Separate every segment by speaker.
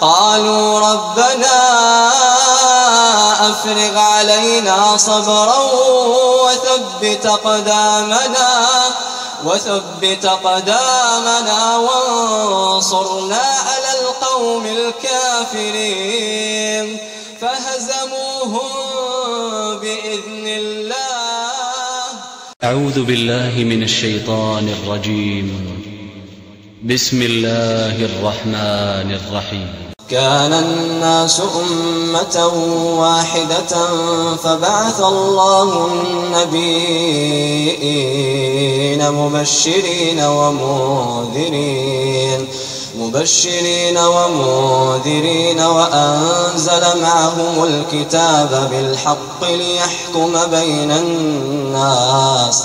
Speaker 1: قالوا ربنا أفرغ علينا صبرا وثبت قدامنا وثبت قدامنا وانصرنا على القوم الكافرين. فهزموهم بإذن الله.
Speaker 2: أعوذ بالله من الشيطان الرجيم. بسم الله الرحمن الرحيم.
Speaker 1: كان الناس أمة واحدة فبعث الله النبيين مبشرين ومنذرين مبشرين ومنذرين وأنزل معهم الكتاب بالحق ليحكم بين الناس.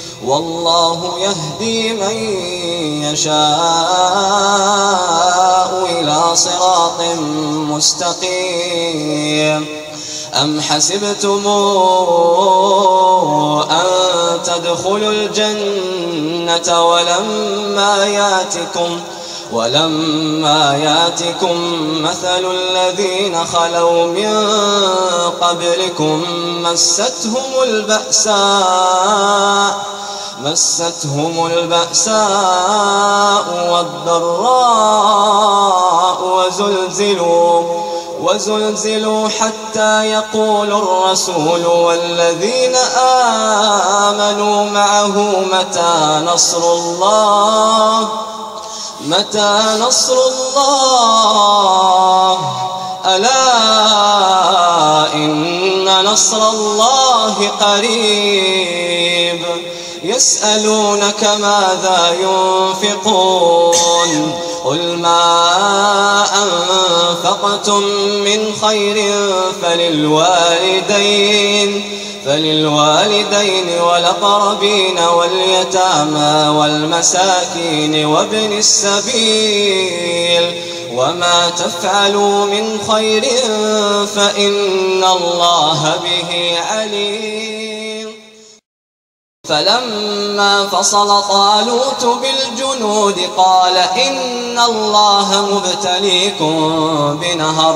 Speaker 1: والله يهدي من يشاء إلى صراط مستقيم. أم حسبتم أن تدخلوا الجنة ولما ياتكم ولما ياتكم مثل الذين خلوا من قبلكم مستهم البأساء مستهم البأساء والضراء وزلزلوا وزلزلوا حتى يقول الرسول والذين آمنوا معه متى نصر الله؟ متى نصر الله؟ ألا إن نصر الله قريب. يسألونك ماذا ينفقون؟ قل ما أنفقتم من خير فللوالدين. فللوالدين والأقربين واليتامى والمساكين وابن السبيل وما تفعلوا من خير فإن الله به عليم. فلما فصل طالوت بالجنود قال إن الله مبتليكم بنهر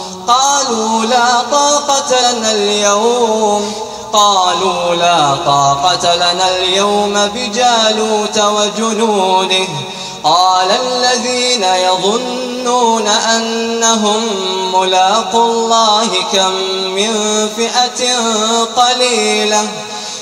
Speaker 1: قالوا لا طاقة لنا اليوم. قالوا لا طاقة لنا اليوم بجالوت وجنوده. قال الذين يظنون أنهم ملاقوا الله كم من فئة قليلة.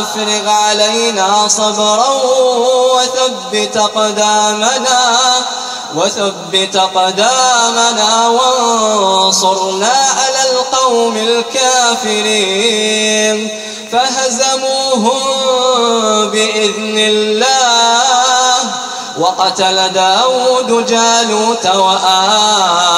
Speaker 1: أفرغ علينا صبرا وثبت قدامنا وثبت قدامنا وانصرنا على القوم الكافرين. فهزموهم بإذن الله. وقتل داود جالوت وآتاه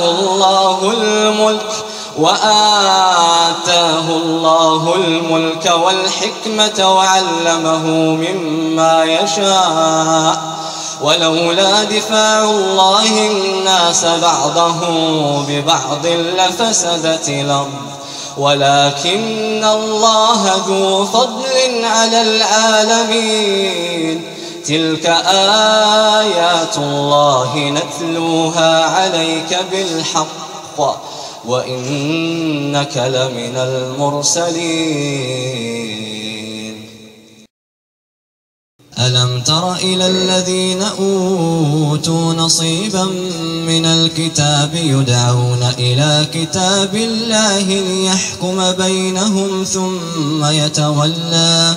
Speaker 1: الله الملك. وآتاه الله الملك والحكمة وعلمه مما يشاء. ولولا دفاع الله الناس بعضهم ببعض لفسدت الأرض. ولكن الله ذو فضل على العالمين. تلك آيات الله نتلوها عليك بالحق. وإنك لمن المرسلين. ألم تر إلى الذين أوتوا نصيبا من الكتاب يدعون إلى كتاب الله ليحكم بينهم ثم يتولى ثم يتولى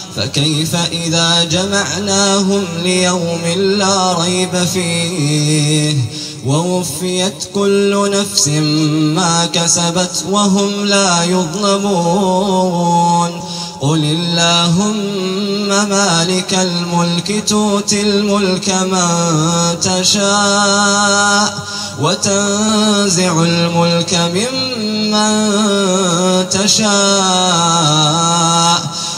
Speaker 1: فكيف إذا جمعناهم ليوم لا ريب فيه؟ ووفيت كل نفس ما كسبت وهم لا يظلمون. قل اللهم مالك الملك تؤتي الملك من تشاء وتنزع الملك ممن تشاء.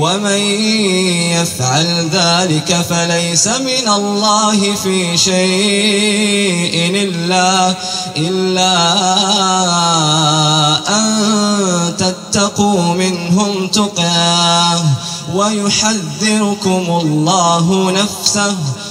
Speaker 1: ومن يفعل ذلك فليس من الله في شيء إلا, إلا أن تتقوا منهم تقاه. ويحذركم الله نفسه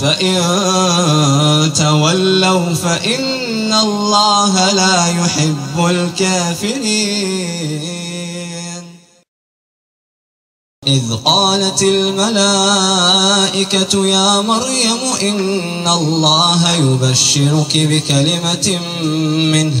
Speaker 1: فإن تولوا فإن الله لا يحب الكافرين. إذ قالت الملائكة يا مريم إن الله يبشرك بكلمة منه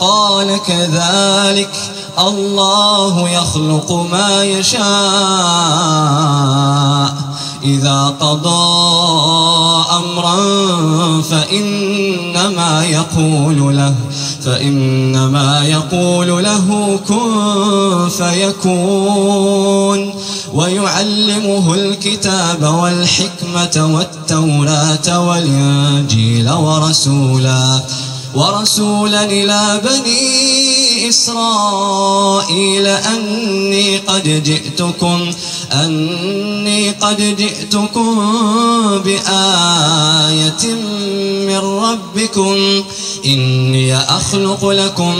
Speaker 1: قال كذلك الله يخلق ما يشاء. إذا قضى أمرا فإنما يقول له فإنما يقول له كن فيكون. ويعلمه الكتاب والحكمة والتوراة والإنجيل ورسولا. ورسولا إلى بني إسرائيل أني قد جئتكم أني قد جئتكم بآية من ربكم. إني أخلق لكم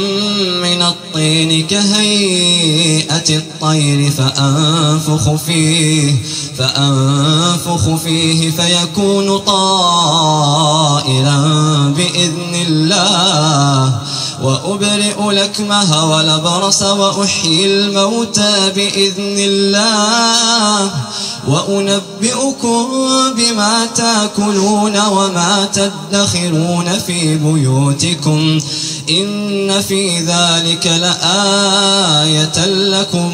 Speaker 1: من الطين كهيئة الطير فأنفخ فيه فأنفخ فيه فيكون طائرا بإذن الله. وأبرئ لكمها ولبرص وأحيي الموتى بإذن الله. وأنبئكم بما تأكلون وما تدخرون في بيوتكم. إن في ذلك لآية لكم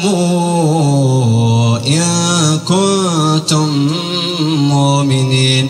Speaker 1: إن كنتم مؤمنين.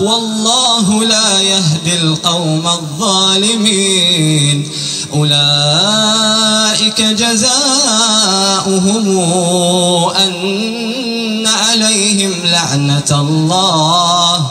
Speaker 1: والله لا يهدي القوم الظالمين. أولئك جزاؤهم أن عليهم لعنة الله.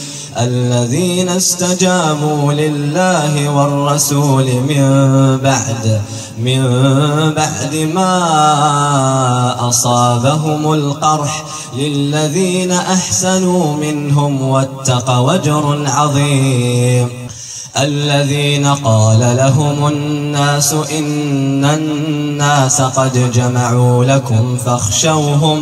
Speaker 1: الذين استجابوا لله والرسول من بعد من بعد ما أصابهم القرح للذين أحسنوا منهم واتقوا وجر عظيم. الذين قال لهم الناس إن الناس قد جمعوا لكم فاخشوهم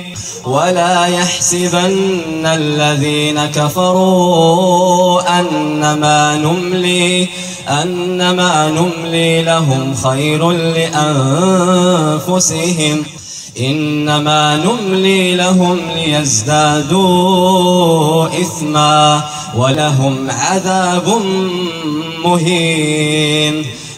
Speaker 1: ولا يحسبن الذين كفروا أنما نملي أنما نملي لهم خير لأنفسهم. إنما نملي لهم ليزدادوا إثما ولهم عذاب مهين.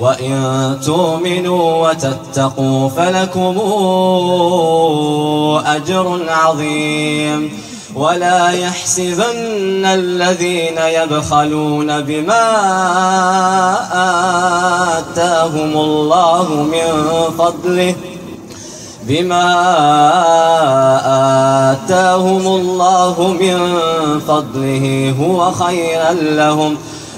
Speaker 1: وإن تؤمنوا وتتقوا فلكم أجر عظيم. ولا يحسبن الذين يبخلون بما آتاهم الله من فضله بما آتاهم الله من فضله هو خيرا لهم.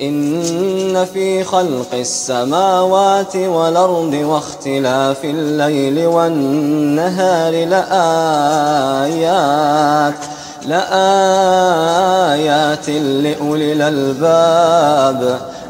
Speaker 1: إن في خلق السماوات والأرض واختلاف الليل والنهار لآيات لآيات لأولي الألباب.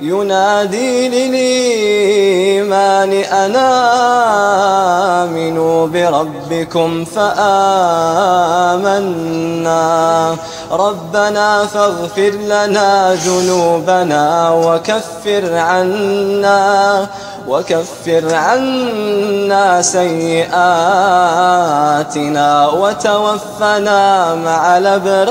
Speaker 1: ينادي للإيمان أنا آمنوا بربكم فآمنا. ربنا فاغفر لنا ذنوبنا وكفر عنا وكفر عنا سيئاتنا وتوفنا مع الأبرار.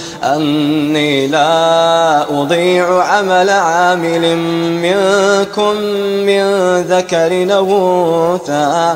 Speaker 1: أني لا أضيع عمل عامل منكم من ذكر أو أنثى.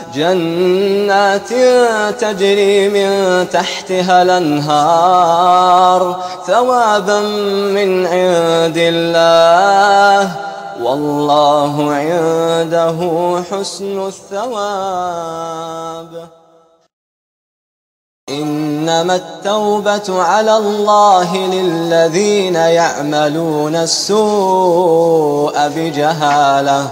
Speaker 1: جنات تجري من تحتها الأنهار ثوابا من عند الله والله عنده حسن الثواب. إنما التوبة على الله للذين يعملون السوء بجهالة.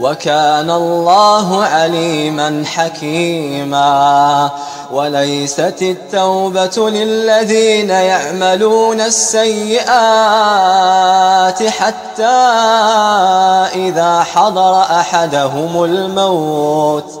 Speaker 1: وكان الله عليما حكيما وليست التوبة للذين يعملون السيئات حتى إذا حضر أحدهم الموت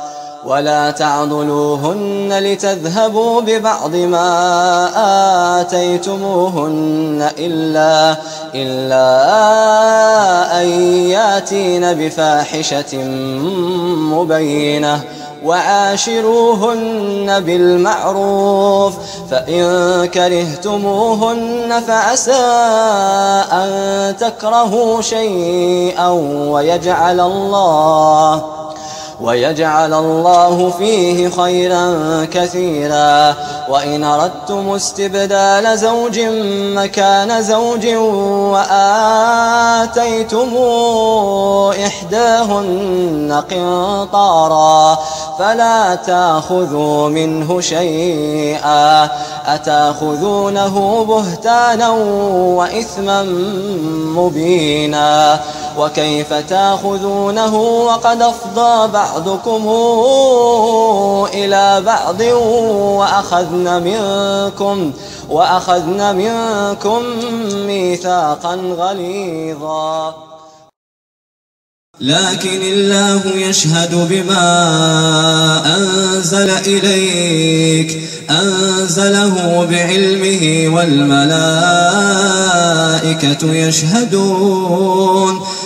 Speaker 1: ولا تعضلوهن لتذهبوا ببعض ما آتيتموهن إلا, إلا أن ياتين بفاحشة مبينة وعاشروهن بالمعروف فإن كرهتموهن فعسى أن تكرهوا شيئا ويجعل الله ويجعل الله فيه خيرا كثيرا. وإن أردتم استبدال زوج مكان زوج وآتيتم إحداهن قنطارا فلا تأخذوا منه شيئا. أتأخذونه بهتانا وإثما مبينا. وكيف تاخذونه وقد أفضى بعضكم إلى بعض وأخذن منكم وأخذن منكم ميثاقا غليظا. لكن الله يشهد بما أنزل إليك أنزله بعلمه والملائكة يشهدون.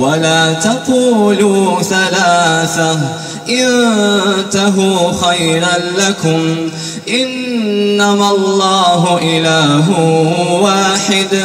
Speaker 1: ولا تقولوا ثلاثة. انتهوا خيرا لكم. إنما الله إله واحد.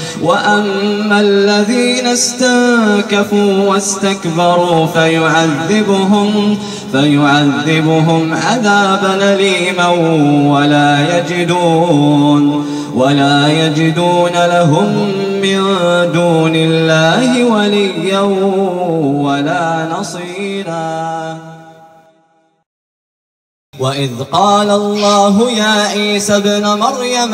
Speaker 1: وأما الذين استنكفوا واستكبروا فيعذبهم فيعذبهم عذابا أليما ولا يجدون ولا يجدون لهم من دون الله وليا ولا نصيرا. وإذ قال الله يا عيسى ابن مريم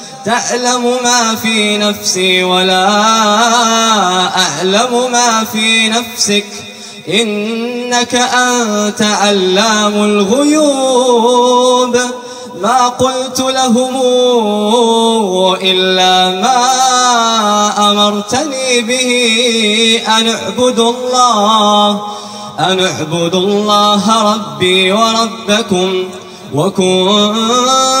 Speaker 1: تعلم ما في نفسي ولا أعلم ما في نفسك. إنك أنت علام الغيوب. ما قلت لهم إلا ما أمرتني به أن اعبدوا الله. أن اعبدوا الله ربي وربكم. وكنت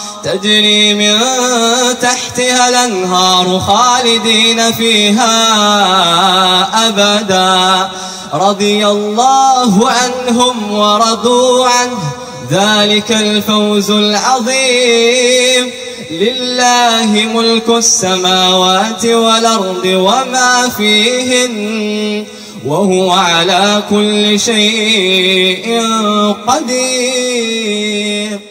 Speaker 1: تجري من تحتها الأنهار خالدين فيها أبدا. رضي الله عنهم ورضوا عنه. ذلك الفوز العظيم. لله ملك السماوات والأرض وما فيهن وهو على كل شيء قدير.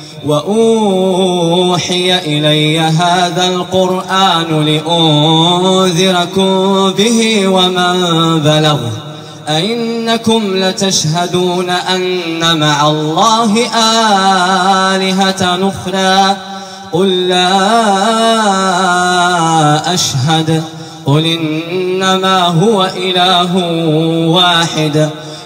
Speaker 1: وأوحي إلي هذا القرآن لأنذركم به ومن بلغ. أئنكم لتشهدون أن مع الله آلهة نخرى قل لا أشهد. قل إنما هو إله واحد.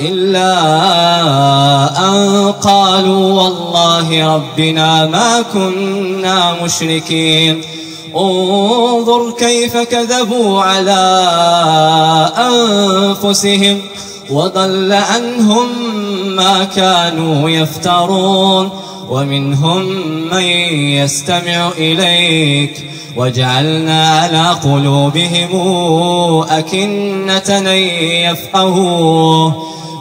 Speaker 1: إلا أن قالوا والله ربنا ما كنا مشركين. انظر كيف كذبوا على أنفسهم وضل عنهم ما كانوا يفترون. ومنهم من يستمع إليك. وجعلنا على قلوبهم أكنة يفقهوه.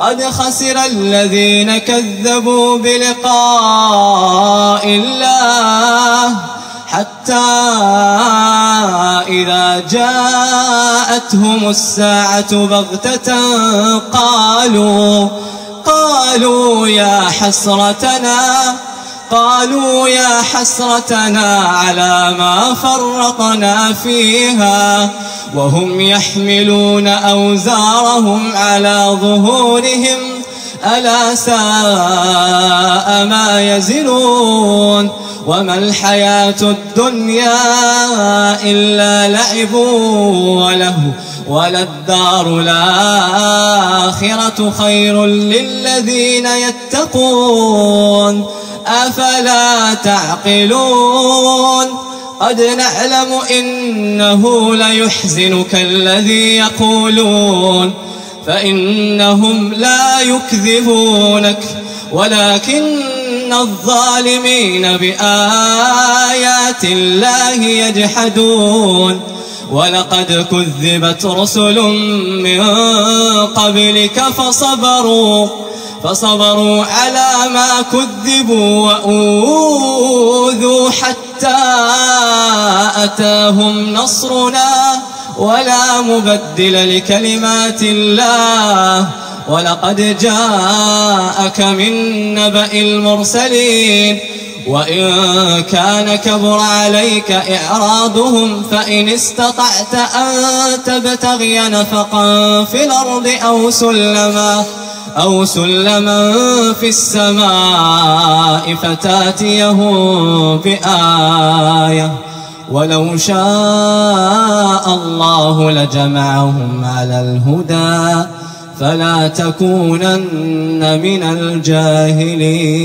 Speaker 1: قد خسر الذين كذبوا بلقاء الله حتى إذا جاءتهم الساعة بغتة قالوا قالوا يا حسرتنا قالوا يا حسرتنا على ما فرطنا فيها وهم يحملون أوزارهم على ظهورهم ألا ساء ما يزنون وما الحياة الدنيا إلا لعب وله وللدار الآخرة خير للذين يتقون أفلا تعقلون؟ قد نعلم إنه ليحزنك الذي يقولون فإنهم لا يكذبونك ولكن الظالمين بآيات الله يجحدون. ولقد كذبت رسل من قبلك فصبروا فصبروا على ما كذبوا وأوذوا حتى أتاهم نصرنا. ولا مبدل لكلمات الله. ولقد جاءك من نبأ المرسلين. وإن كان كبر عليك إعراضهم فإن استطعت أن تبتغي نفقا في الأرض أو سلما. أو سلما في السماء فتاتيهم بآية. ولو شاء الله لجمعهم على الهدى فلا تكونن من الجاهلين.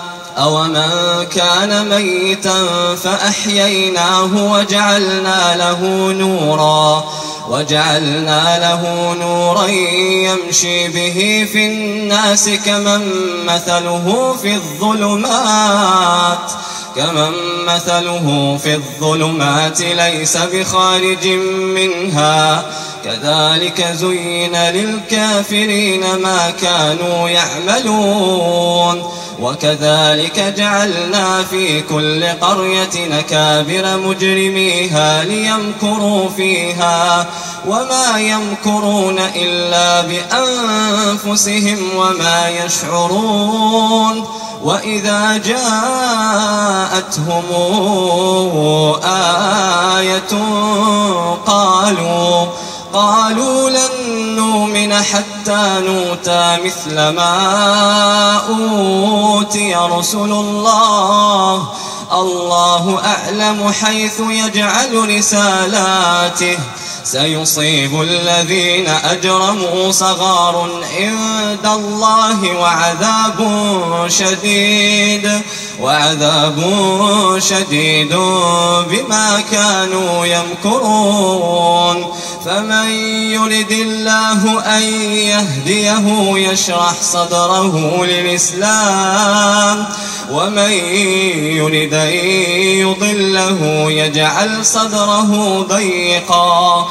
Speaker 1: أومن كان ميتا فأحييناه وجعلنا له نورا وجعلنا له نورا يمشي به في الناس كمن مثله في الظلمات كمن مثله في الظلمات ليس بخارج منها. كذلك زين للكافرين ما كانوا يعملون. وكذلك جعلنا في كل قرية نكابر مجرميها ليمكروا فيها. وما يمكرون إلا بأنفسهم وما يشعرون. وإذا جاءتهم آية قالوا قالوا لن نؤمن حتى نوتى مثل ما أوتي رسل الله. الله أعلم حيث يجعل رسالاته. سيصيب الذين أجرموا صغار عند الله وعذاب شديد وعذاب شديد بما كانوا يمكرون. فمن يرد الله أن يهديه يشرح صدره للإسلام ومن يرد أن يضله يجعل صدره ضيقا.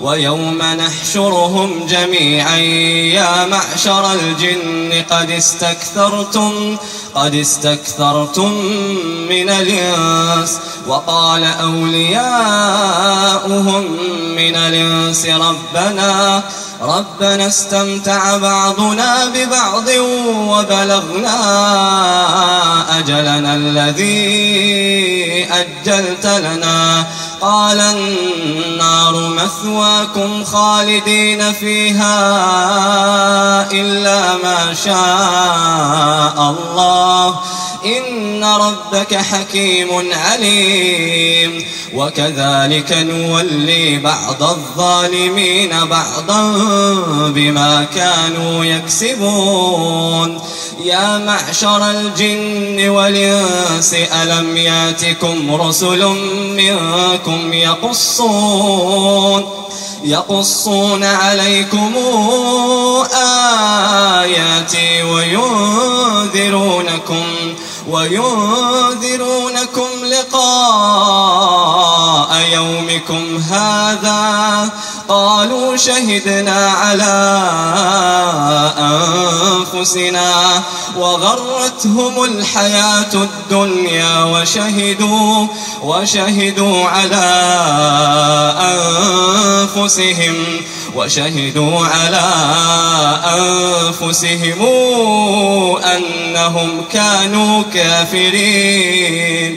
Speaker 1: ويوم نحشرهم جميعا يا معشر الجن قد استكثرتم قد استكثرتم من الإنس وقال أولياؤهم من الإنس ربنا ربنا استمتع بعضنا ببعض وبلغنا أجلنا الذي أجلت لنا. قال النار مثواكم خالدين فيها إلا ما شاء الله. إن ربك حكيم عليم. وكذلك نولي بعض الظالمين بعضا بما كانوا يكسبون. يا معشر الجن والإنس ألم يأتكم رسل منكم يقصون يقصون عليكم آياتي وينذرونكم وينذرونكم لقاء يومكم هذا قالوا شهدنا على أنفسنا وغرتهم الحياة الدنيا وشهدوا وشهدوا على أنفسهم وشهدوا على أنفسهم أنهم كانوا كافرين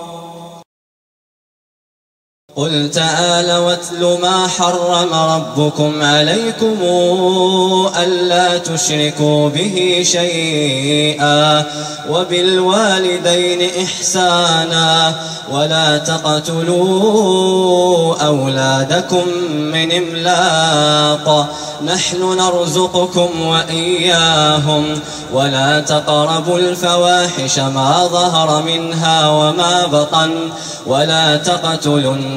Speaker 1: قل تعالى واتل ما حرم ربكم عليكم ألا تشركوا به شيئا وبالوالدين إحسانا ولا تقتلوا أولادكم من إملاق نحن نرزقكم وإياهم ولا تقربوا الفواحش ما ظهر منها وما بطن ولا تقتلوا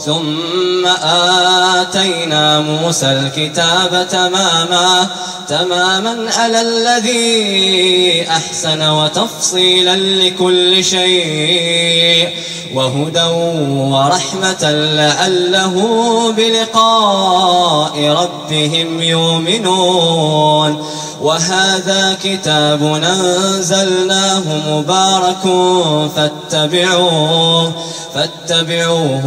Speaker 1: ثم آتينا موسى الكتاب تماما تماما على الذي أحسن وتفصيلا لكل شيء وهدى ورحمة لعله بلقاء ربهم يؤمنون. وهذا كتاب أنزلناه مبارك فاتبعوه فاتبعوه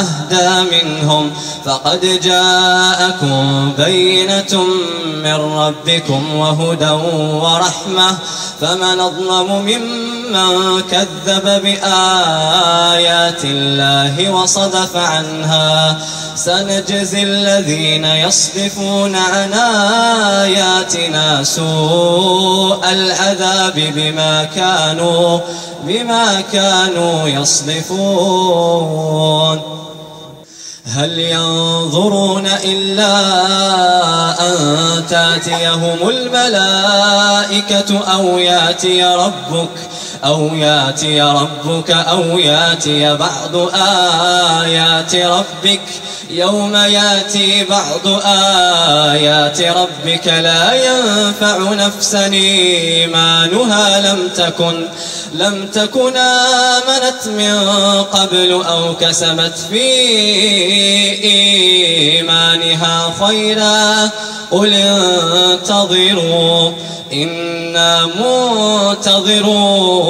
Speaker 1: أهدى منهم فقد جاءكم بينة من ربكم وهدى ورحمة فمن أظلم ممن كذب بآيات الله وصدف عنها سنجزي الذين يصدفون عن آياتنا سوء العذاب بما كانوا بما كانوا يصدفون. هل ينظرون إلا أن تأتيهم الملائكة أو يأتي ربك أو ياتي ربك أو ياتي بعض آيات ربك يوم ياتي بعض آيات ربك لا ينفع نفسا إيمانها لم تكن لم تكن آمنت من قبل أو كسبت في إيمانها خيرا قل انتظروا إنا منتظرون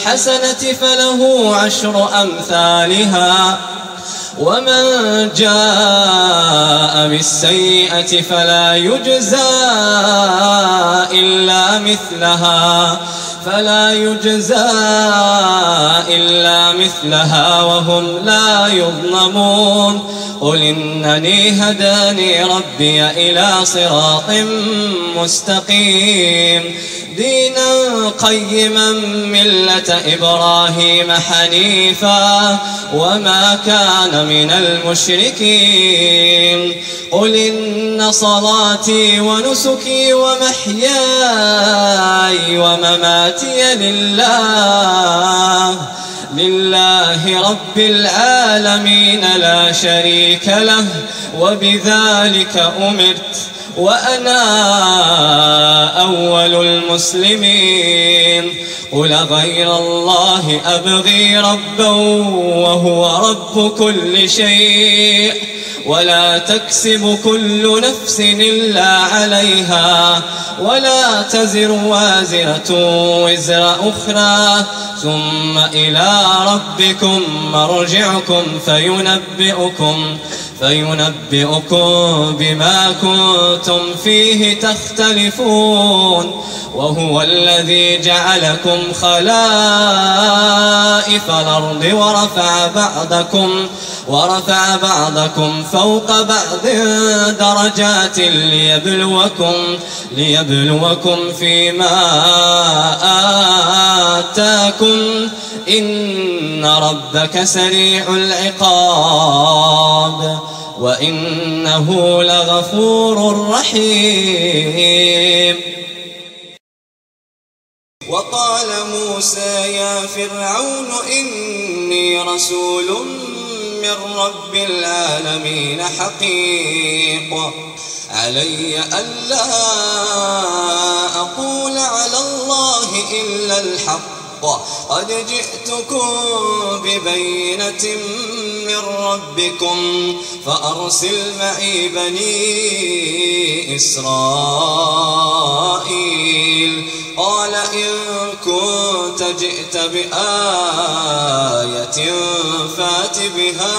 Speaker 1: بالحسنة فله عشر أمثالها. ومن جاء بالسيئة فلا يجزى إلا مثلها فلا يجزى إلا مثلها وهم لا يظلمون قل إنني هداني ربي إلى صراط مستقيم دينا قيما ملة إبراهيم حنيفا وما كان من المشركين. قل إن صلاتي ونسكي ومحياي ومماتي لله. لله رب العالمين لا شريك له. وبذلك أمرت. وأنا أول المسلمين. قل غير الله أبغي ربا وهو رب كل شيء. ولا تكسب كل نفس إلا عليها. ولا تزر وازرة وزر أخرى. ثم إلى ربكم مرجعكم فينبئكم. فينبئكم بما كنتم فيه تختلفون وهو الذي جعلكم خلائف الأرض ورفع بعضكم ورفع بعضكم فوق بعض درجات ليبلوكم ليبلوكم فيما آتاكم إن ربك سريع العقاب وإنه لغفور رحيم. وقال قال موسى يا فرعون إني رسول من رب العالمين حقيق. علي ألا أقول على الله إلا الحق. قد جئتكم ببينة من ربكم فأرسل معي بني إسرائيل. قال إن كنت جئت بآية فات بها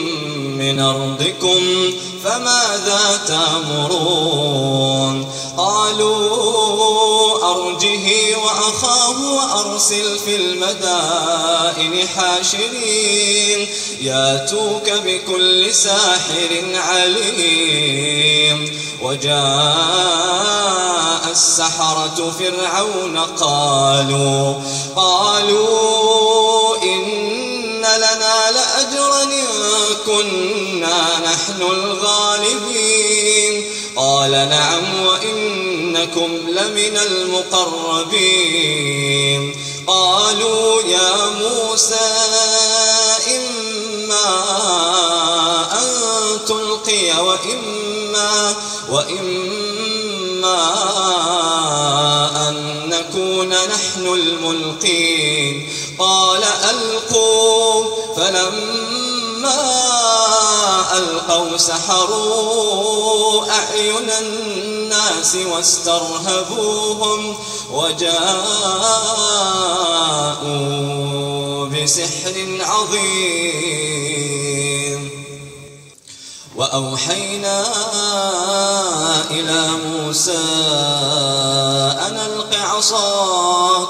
Speaker 1: من أرضكم فماذا تأمرون؟ قالوا أرجه وأخاه وأرسل في المدائن حاشرين ياتوك بكل ساحر عليم. وجاء السحرة فرعون قالوا قالوا كنا نحن الغالبين. قال نعم وإنكم لمن المقربين. قالوا يا موسى إما أن تلقي وإما وإما أن نكون نحن الملقين. قال ألقوا فلما ألقوا سحروا أعين الناس واسترهبوهم وجاءوا بسحر عظيم. وأوحينا إلى موسى أن ألق عصاك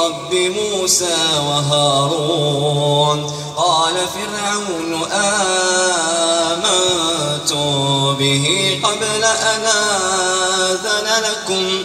Speaker 1: رب موسى وهارون قال فرعون آمنتم به قبل أن آذن لكم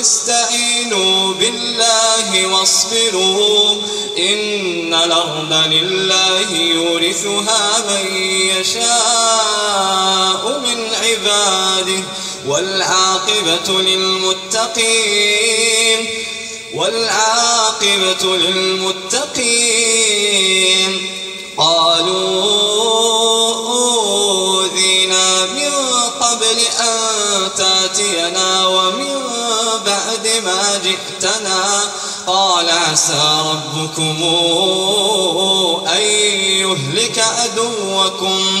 Speaker 1: استعينوا بالله واصبروا إن الأرض لله يورثها من يشاء من عباده والعاقبة للمتقين والعاقبة للمتقين قالوا أوذينا من قبل أن تأتينا ومن بعد ما جئتنا قال عسى ربكم أن يهلك عدوكم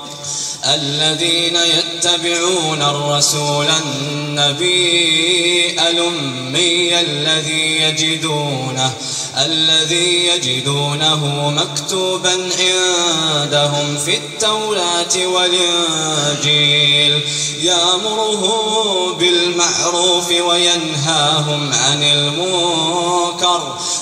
Speaker 1: الذين يتبعون الرسول النبي الأمي الذي يجدونه الذي يجدونه مكتوبا عندهم في التوراة والإنجيل. يأمرهم بالمعروف وينهاهم عن المنكر.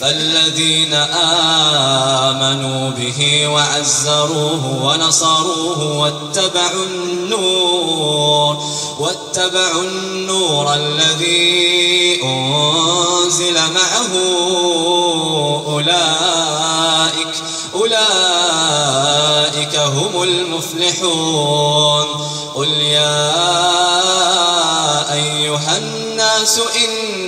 Speaker 1: فالذين آمنوا به وعزروه ونصروه واتبعوا النور واتبعوا النور الذي أنزل معه أولئك أولئك هم المفلحون.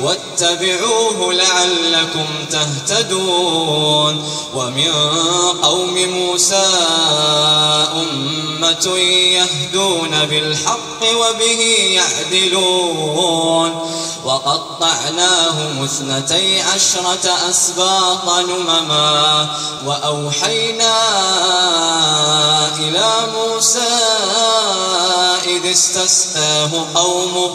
Speaker 1: واتبعوه لعلكم تهتدون. ومن قوم موسى أمة يهدون بالحق وبه يعدلون. وقطعناهم اثنتي عشرة أسباط نمما. وأوحينا إلى موسى إذ استسقاه قومه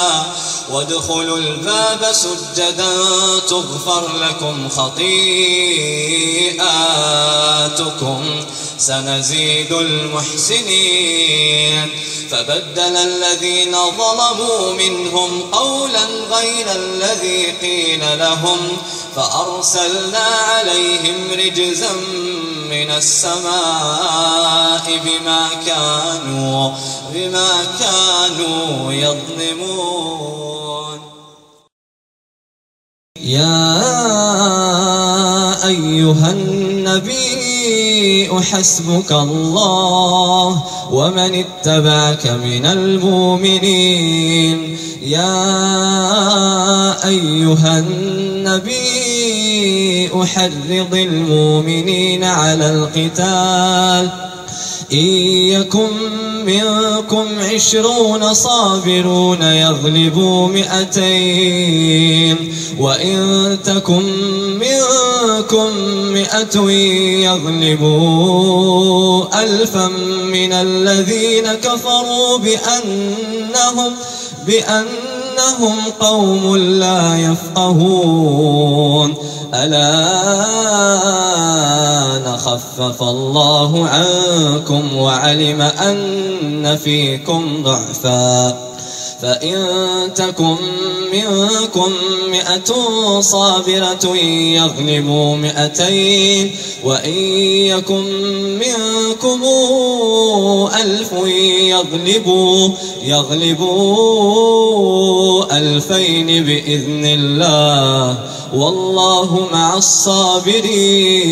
Speaker 1: وادخلوا الباب سجدا تغفر لكم خطيئاتكم سنزيد المحسنين فبدل الذين ظلموا منهم قولا غير الذي قيل لهم فأرسلنا عليهم رجزا من السماء بما كانوا بما كانوا يظلمون. يا أيها النبي حسبك الله ومن اتبعك من المؤمنين. يا أيها النبي أحرض المؤمنين على القتال. إن يكن منكم عشرون صابرون يغلبوا مئتين. وإن تكن منكم مئة يغلبوا ألفا من الذين كفروا بأنهم بأنهم قوم لا يفقهون. الآن خفف الله عنكم وعلم أن فيكم ضعفاً. فإن تكن منكم مئة صابرة يغلبوا مئتين وإن يكن منكم ألف يغلبوا يغلبوا ألفين بإذن الله. والله مع الصابرين.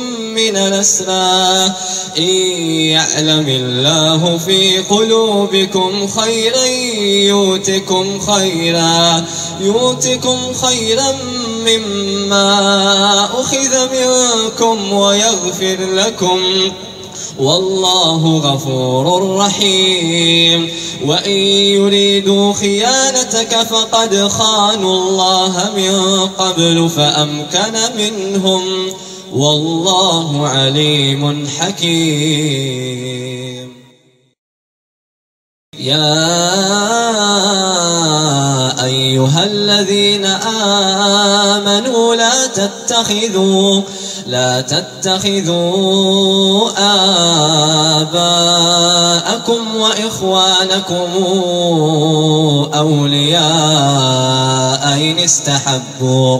Speaker 1: من الأسرى. إن يعلم الله في قلوبكم خيرا يؤتكم خيرا يؤتكم خيرا مما أخذ منكم ويغفر لكم. والله غفور رحيم. وإن يريدوا خيانتك فقد خانوا الله من قبل فأمكن منهم. والله عليم حكيم. يا أيها الذين آمنوا لا تتخذوا لا تتخذوا آباءكم وإخوانكم أولياء إن استحبوا.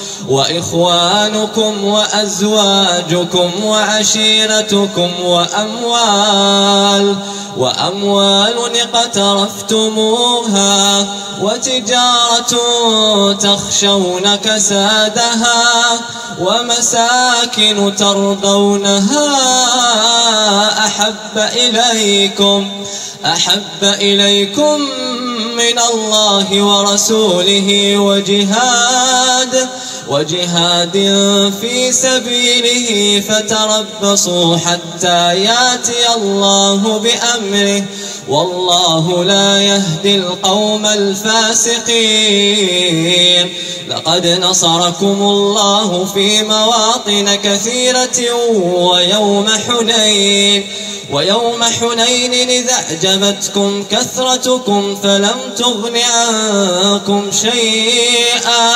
Speaker 1: وإخوانكم وأزواجكم وعشيرتكم وأموال وأموال اقترفتموها وتجارة تخشون كسادها ومساكن ترضونها أحب إليكم أحب إليكم من الله ورسوله وجهاد. وجهاد في سبيله فتربصوا حتى ياتي الله بأمره. والله لا يهدي القوم الفاسقين. لقد نصركم الله في مواطن كثيرة ويوم حنين. ويوم حنين إذا أعجبتكم كثرتكم فلم تغن عنكم شيئا.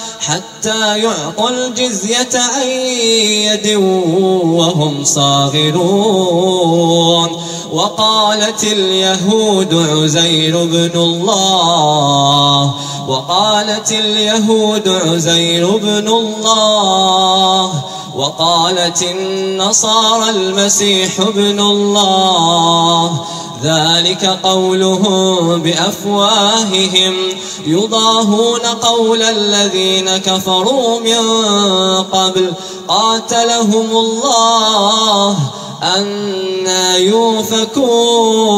Speaker 1: حتى يعطوا الجزية عن يد وهم صاغرون. وقالت اليهود عزير بن الله. وقالت اليهود عزير بن الله. وقالت النصارى المسيح ابن الله. ذلك قولهم بأفواههم. يضاهون قول الذين كفروا من قبل. قاتلهم الله. أنا يوفكون.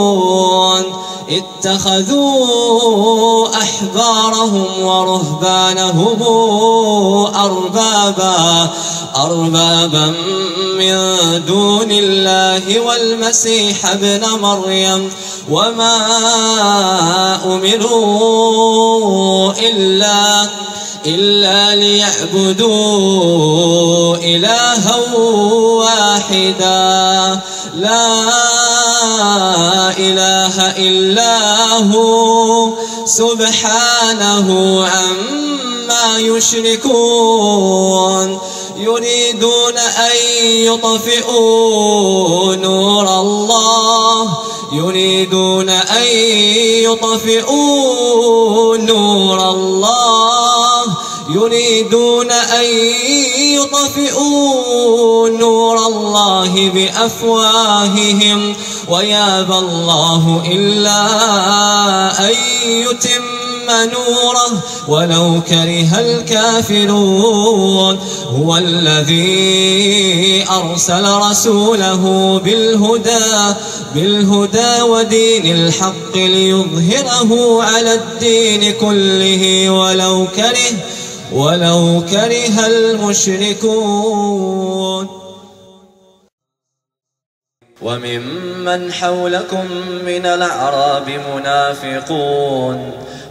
Speaker 1: اتخذوا أحبارهم ورهبانهم أربابا. أربابا من دون الله والمسيح ابن مريم وما أمروا إلا إلا ليعبدوا إلها واحدا. لا إله إلا هو سبحانه عما يشركون. يريدون أن يطفئوا نور الله. يريدون أن يطفئوا نور الله. يريدون أن يطفئوا نور الله بأفواههم. ويابى الله إلا أن يتم نوره ولو كره الكافرون هو الذي أرسل رسوله بالهدى بالهدى ودين الحق ليظهره على الدين كله ولو كره ولو كره المشركون. وممن حولكم من الأعراب منافقون.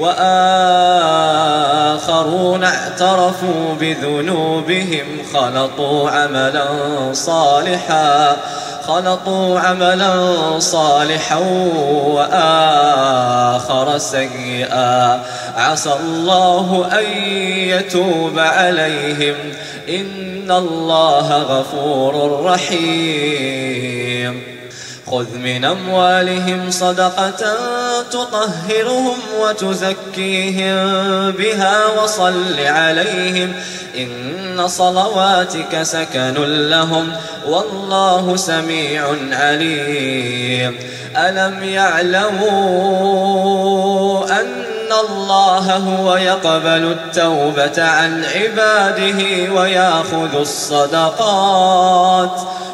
Speaker 1: وآخرون اعترفوا بذنوبهم خلطوا عملا صالحا خلطوا عملا صالحا وآخر سيئا. عسى الله أن يتوب عليهم. إن الله غفور رحيم. خذ من أموالهم صدقة تطهرهم وتزكيهم بها وصل عليهم إن صلواتك سكن لهم والله سميع عليم. ألم يعلموا أن الله هو يقبل التوبة عن عباده ويأخذ الصدقات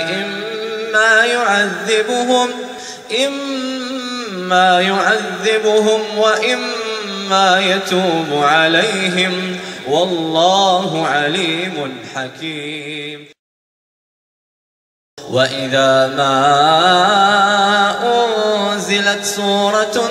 Speaker 1: إما يعذبهم إما يعذبهم وإما يتوب عليهم. والله عليم حكيم. وإذا ما أنزلت سورة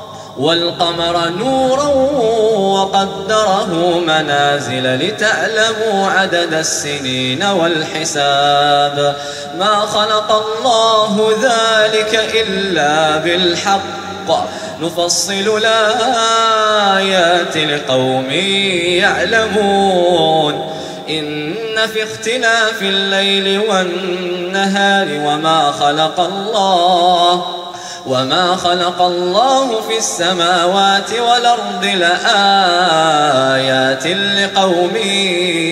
Speaker 1: والقمر نورا وقدره منازل لتعلموا عدد السنين والحساب. ما خلق الله ذلك إلا بالحق. نفصل الآيات لقوم يعلمون. إن في اختلاف الليل والنهار وما خلق الله وما خلق الله في السماوات والأرض لآيات لقوم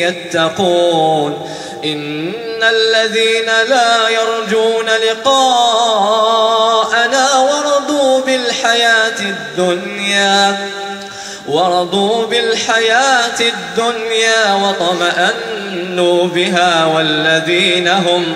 Speaker 1: يتقون إن الذين لا يرجون لقاءنا ورضوا بالحياة الدنيا ورضوا بالحياة الدنيا وطمأنوا بها والذين هم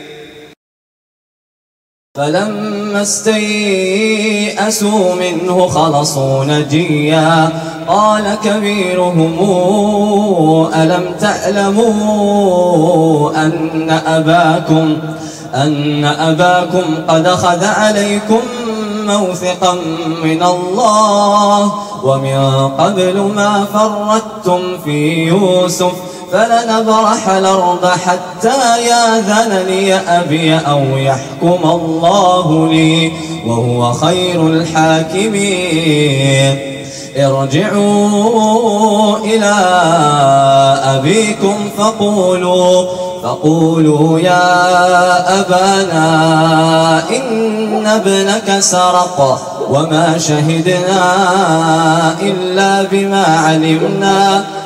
Speaker 1: فلما استيئسوا منه خلصوا نجيا. قال كبيرهم ألم تعلموا أن أباكم أن أباكم قد خذ عليكم موثقا من الله؟ ومن قبل ما فردتم في يوسف فلنبرح الأرض حتى ياذن لي أبي أو يحكم الله لي وهو خير الحاكمين. ارجعوا إلى أبيكم فقولوا فقولوا يا أبانا إن ابنك سرق وما شهدنا إلا بما علمنا.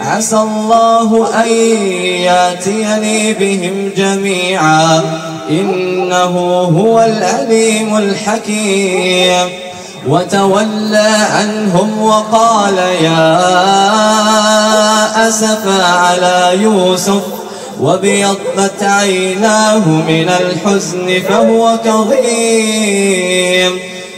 Speaker 1: عسى الله أن ياتيني بهم جميعا. إنه هو العليم الحكيم. وتولى عنهم وقال يا أسفا على يوسف. وبيضت عيناه من الحزن فهو كظيم.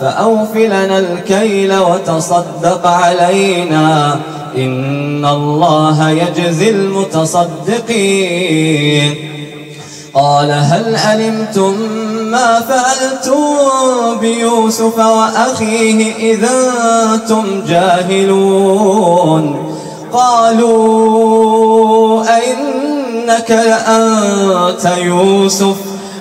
Speaker 1: فأوفلنا الكيل وتصدق علينا إن الله يجزي المتصدقين. قال هل علمتم ما فعلتم بيوسف وأخيه إذا أنتم جاهلون؟ قالوا أئنك لأنت يوسف.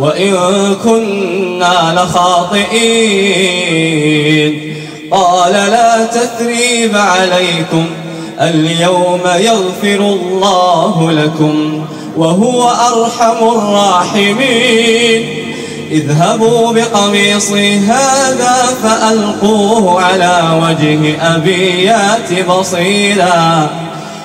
Speaker 1: وإن كنا لخاطئين. قال لا تثريب عليكم. اليوم يغفر الله لكم وهو أرحم الراحمين. اذهبوا بقميصي هذا فألقوه على وجه أبي يات بصيراً.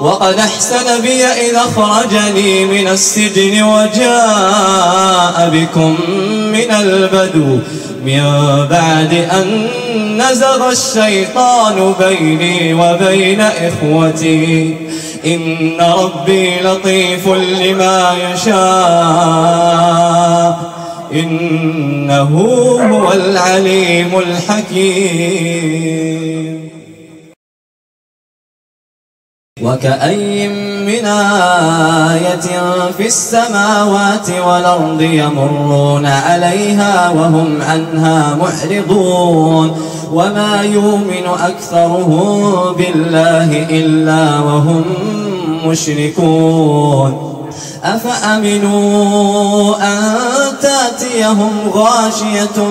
Speaker 1: وقد أحسن بي إذا أخرجني من السجن وجاء بكم من البدو. من بعد أن نزغ الشيطان بيني وبين إخوتي. إن ربي لطيف لما يشاء. إنه هو العليم الحكيم. وكأي من آية في السماوات والأرض يمرون عليها وهم عنها محرضون وما يؤمن أكثرهم بالله إلا وهم مشركون أفأمنوا أن تأتيهم غاشية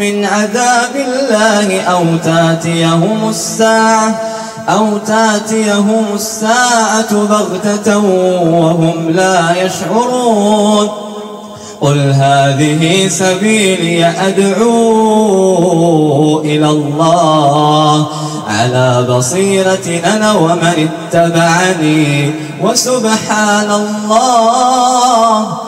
Speaker 1: من عذاب الله أو تأتيهم الساعة أو تاتيهم الساعة بغتة وهم لا يشعرون قل هذه سبيلي أدعو إلى الله على بصيرة أنا ومن اتبعني وسبحان الله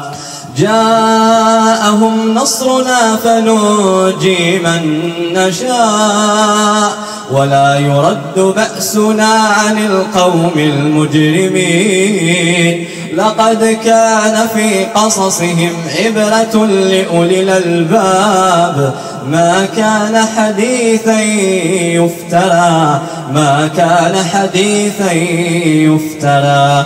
Speaker 1: جاءهم نصرنا فنجي من نشاء ولا يرد بأسنا عن القوم المجرمين. لقد كان في قصصهم عبرة لأولي الألباب. ما كان حديثا يفترى ما كان حديثا يفترى.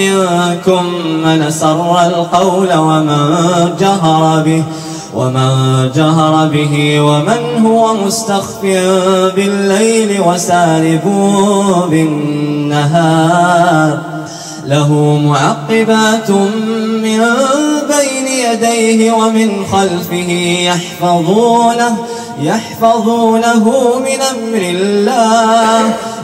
Speaker 1: منكم من سر القول ومن جهر به ومن جهر به ومن هو مستخف بالليل وسارب بالنهار. له معقبات من بين يديه ومن خلفه يحفظونه يحفظونه من أمر الله.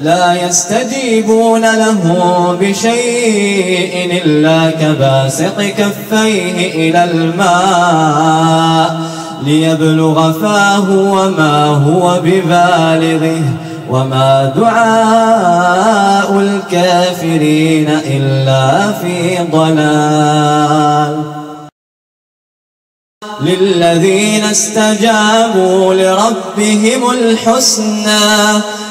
Speaker 1: لا يستجيبون له بشيء إلا كباسط كفيه إلى الماء ليبلغ فاه وما هو ببالغه وما دعاء الكافرين إلا في ضلال. للذين استجابوا لربهم الحسنى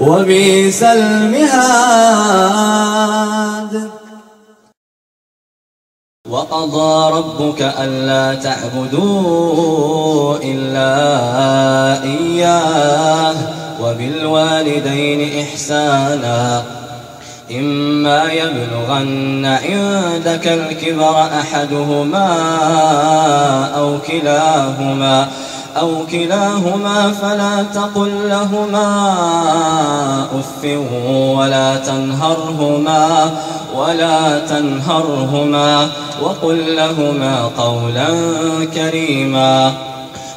Speaker 1: وبئس المهاد. وقضى ربك ألا تعبدوا إلا إياه. وبالوالدين إحسانا. إما يبلغن عندك الكبر أحدهما أو كلاهما. أو كلاهما فلا تقل لهما أف ولا تنهرهما ولا تنهرهما وقل لهما قولا كريما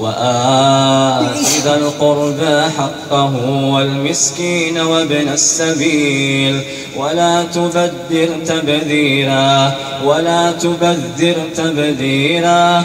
Speaker 1: وآت ذا القربى حقه والمسكين وابن السبيل ولا تبذر تبذيرا ولا تبذر تبذيرا.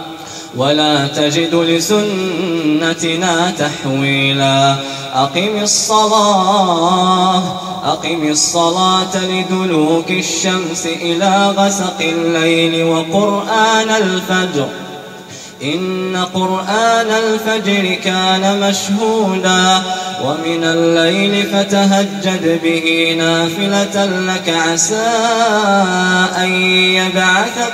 Speaker 1: ولا تجد لسنتنا تحويلا. أقم الصلاة أقم الصلاة لدلوك الشمس إلى غسق الليل وقرآن الفجر. إن قرآن الفجر كان مشهودا ومن الليل فتهجد به نافلة لك عسى أن يبعثك.